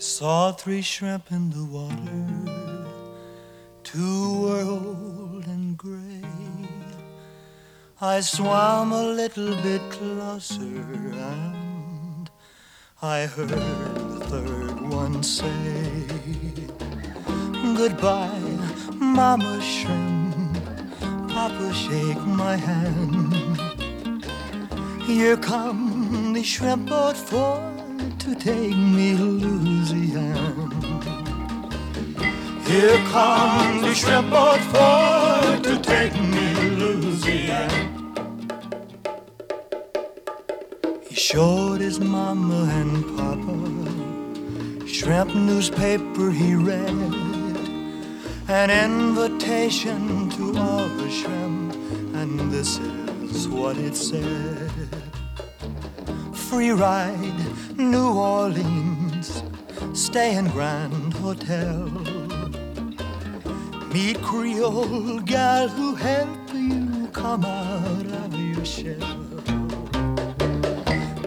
saw three shrimp in the water, two were old and gray. I swam a little bit closer and I heard the third one say, Goodbye, Mama Shrimp, Papa shake my hand. Here come the shrimp boat for to take me to Here come the boat for to take me to Louisiana. He showed his mama and papa. Shrimp newspaper he read, an invitation to all the shrimp, and this is what it said. Free ride, New Orleans, stay in Grand Hotel. Meet Creole gal who help you come out of your shell.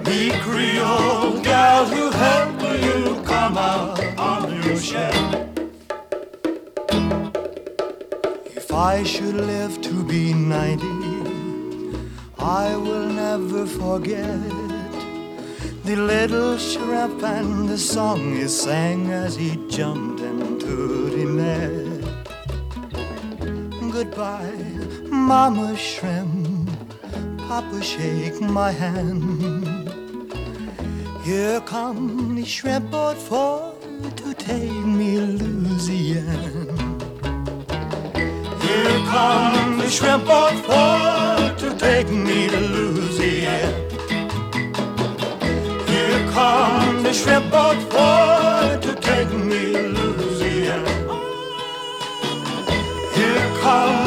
Meet Creole gal who help you come out of your shell. If I should live to be ninety, I will never forget the little shrimp and the song he sang as he jumped into the net. Goodbye, Mama Shrimp, Papa shake my hand. Here come the shrimp boat for to take me to Louisiana. Here come the shrimp boat for to take me to Louisiana Here come the shrimp boat for Here comes